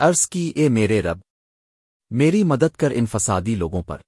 عرض کی اے میرے رب میری مدد کر ان فسادی لوگوں پر۔